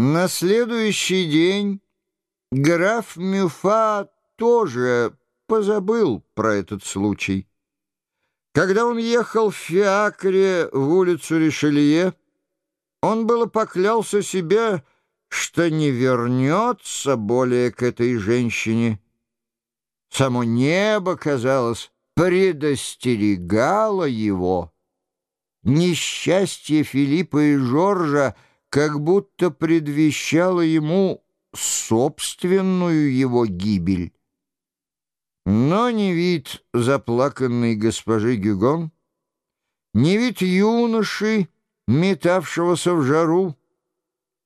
На следующий день граф Мюфа тоже позабыл про этот случай. Когда он ехал в Фиакре в улицу Ришелье, он было поклялся себе, что не вернется более к этой женщине. Само небо, казалось, предостерегало его. Несчастье Филиппа и Жоржа как будто предвещало ему собственную его гибель. Но не вид заплаканной госпожи Гюгон, не вид юноши, метавшегося в жару,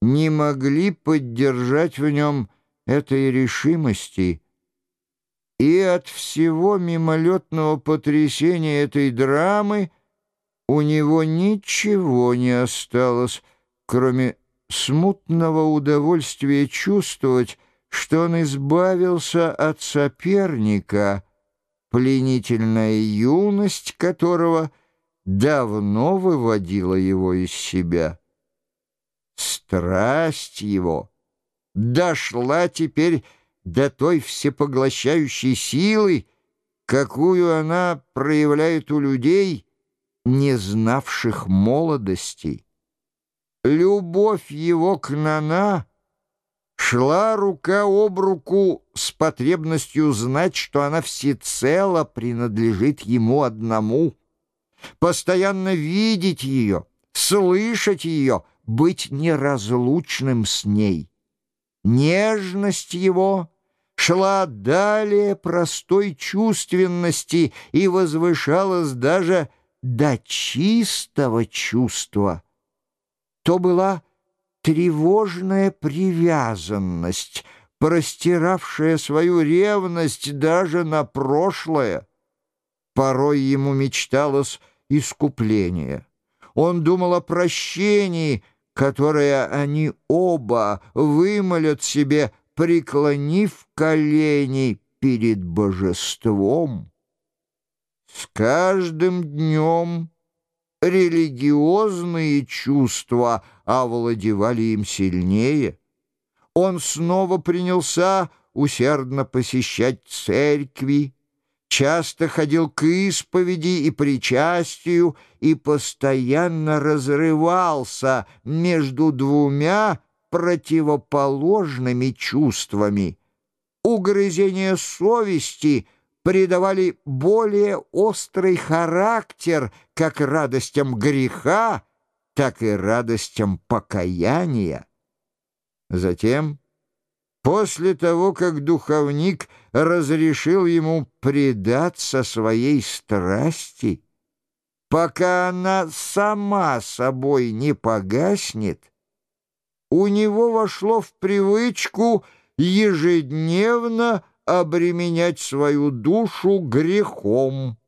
не могли поддержать в нем этой решимости. И от всего мимолетного потрясения этой драмы у него ничего не осталось, кроме смутного удовольствия чувствовать, что он избавился от соперника, пленительная юность которого давно выводила его из себя. Страсть его дошла теперь до той всепоглощающей силы, какую она проявляет у людей, не знавших молодости. Любовь его к Нана шла рука об руку с потребностью знать, что она всецело принадлежит ему одному, постоянно видеть ее, слышать ее, быть неразлучным с ней. Нежность его шла далее простой чувственности и возвышалась даже до чистого чувства. То была тревожная привязанность, простиравшая свою ревность даже на прошлое. Порой ему мечталось искупление. Он думал о прощении, которое они оба вымолят себе, преклонив колени перед божеством. С каждым днем религиозные чувства овладевали им сильнее. Он снова принялся усердно посещать церкви, часто ходил к исповеди и причастию и постоянно разрывался между двумя противоположными чувствами. Угрызение совести — придавали более острый характер как радостям греха, так и радостям покаяния. Затем, после того, как духовник разрешил ему предаться своей страсти, пока она сама собой не погаснет, у него вошло в привычку ежедневно обременять свою душу грехом,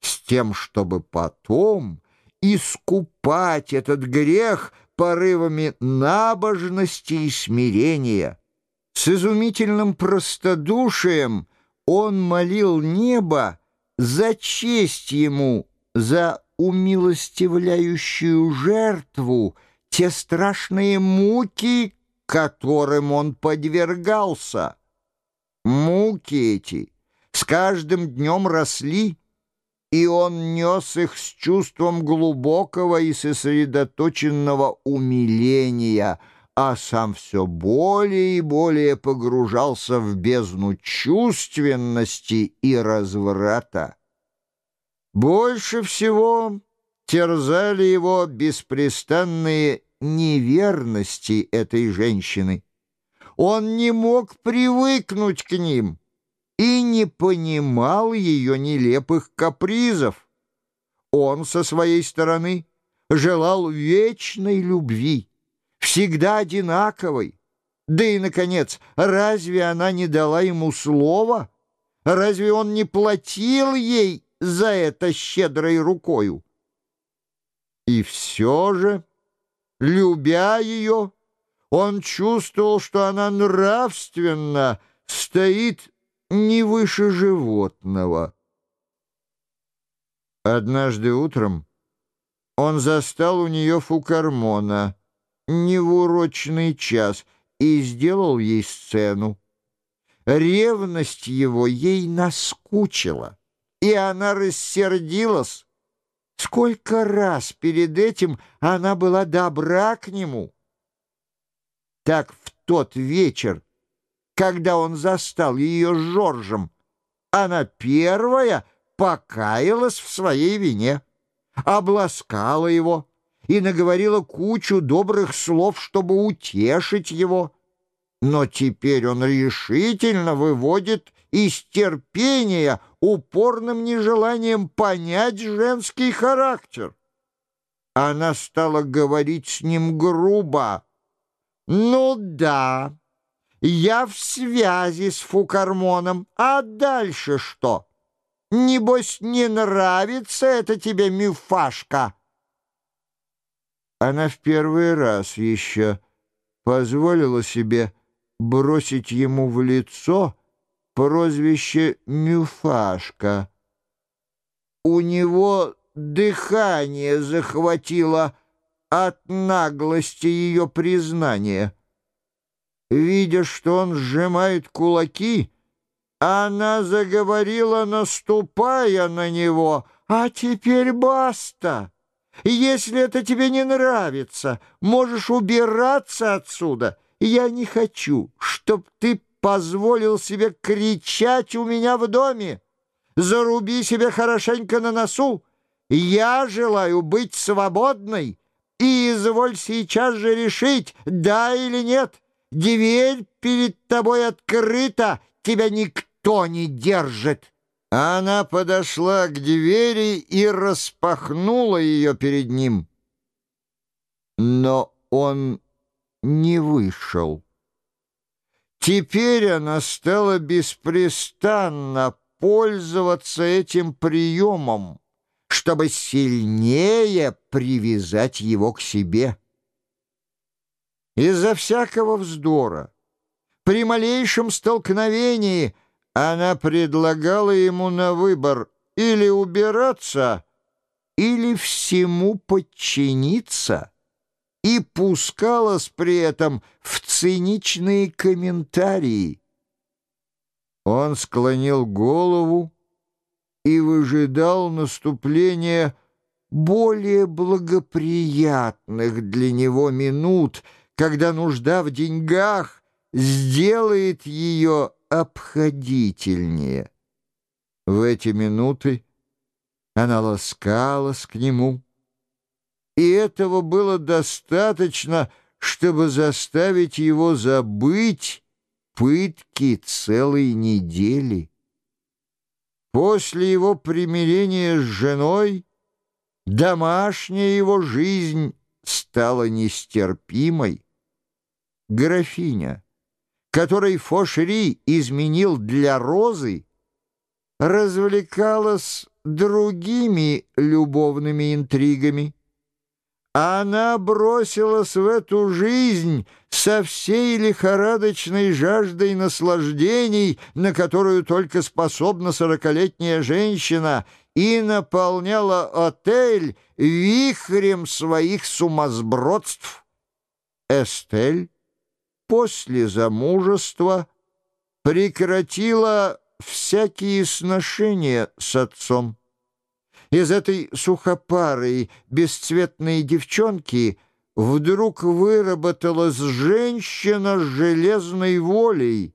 с тем, чтобы потом искупать этот грех порывами набожности и смирения. С изумительным простодушием он молил небо за честь ему, за умилостивляющую жертву, те страшные муки, которым он подвергался. Муки эти с каждым днем росли, и он нес их с чувством глубокого и сосредоточенного умиления, а сам все более и более погружался в бездну чувственности и разврата. Больше всего терзали его беспрестанные неверности этой женщины. Он не мог привыкнуть к ним и не понимал ее нелепых капризов. Он со своей стороны желал вечной любви, всегда одинаковой. Да и, наконец, разве она не дала ему слова? Разве он не платил ей за это щедрой рукою? И все же, любя ее, он чувствовал, что она нравственно стоит не выше животного. Однажды утром он застал у нее фукармона, невурочный час и сделал ей сцену. Ревность его ей наскучила, и она рассердилась. Сколько раз перед этим она была добра к нему. Так в тот вечер, когда он застал ее с Жоржем, она первая покаялась в своей вине, обласкала его и наговорила кучу добрых слов, чтобы утешить его. Но теперь он решительно выводит из терпения упорным нежеланием понять женский характер. Она стала говорить с ним грубо. «Ну да, я в связи с Фукармоном, а дальше что? Небось, не нравится это тебе мифашка?» Она в первый раз еще позволила себе бросить ему в лицо прозвище «Мюфашка». У него дыхание захватило от наглости ее признания. Видя, что он сжимает кулаки, она заговорила, наступая на него, «А теперь баста! Если это тебе не нравится, можешь убираться отсюда. Я не хочу, чтоб ты позволил себе кричать у меня в доме. Заруби себе хорошенько на носу. Я желаю быть свободной, и изволь сейчас же решить, да или нет. Дверь перед тобой открыта, тебя никто не держит». Она подошла к двери и распахнула ее перед ним. Но он не вышел. Теперь она стала беспрестанно пользоваться этим приемом, чтобы сильнее привязать его к себе. Из-за всякого вздора, при малейшем столкновении она предлагала ему на выбор или убираться, или всему подчиниться и пускалась при этом в циничные комментарии. Он склонил голову и выжидал наступления более благоприятных для него минут, когда нужда в деньгах сделает ее обходительнее. В эти минуты она ласкалась к нему, и этого было достаточно, чтобы заставить его забыть пытки целой недели. После его примирения с женой домашняя его жизнь стала нестерпимой. Графиня, которой Фошери изменил для Розы, развлекалась другими любовными интригами. Она бросилась в эту жизнь со всей лихорадочной жаждой наслаждений, на которую только способна сорокалетняя женщина, и наполняла отель вихрем своих сумасбродств. Эстель после замужества прекратила всякие сношения с отцом. Из этой сухопарой, бесцветной девчонки вдруг выработалась женщина с железной волей.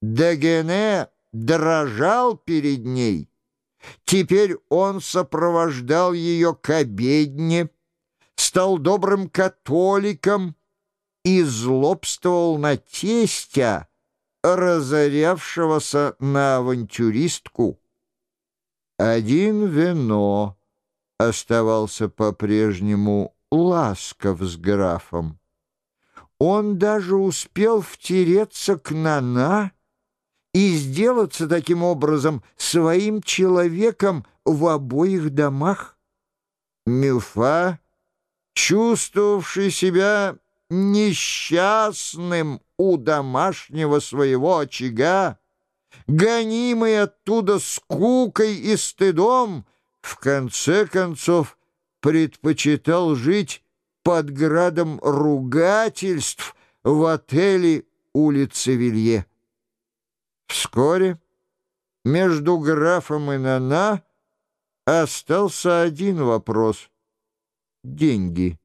Дагене дрожал перед ней. Теперь он сопровождал ее к обедне, стал добрым католиком и злобствовал на тестя, разорявшегося на авантюристку. Один вино оставался по-прежнему ласков с графом. Он даже успел втереться к Нана и сделаться таким образом своим человеком в обоих домах. Мюфа, чувствовавший себя несчастным у домашнего своего очага, гонимый оттуда скукой и стыдом, в конце концов предпочитал жить под градом ругательств в отеле улицы Вилье. Вскоре между графом и Нана остался один вопрос — деньги.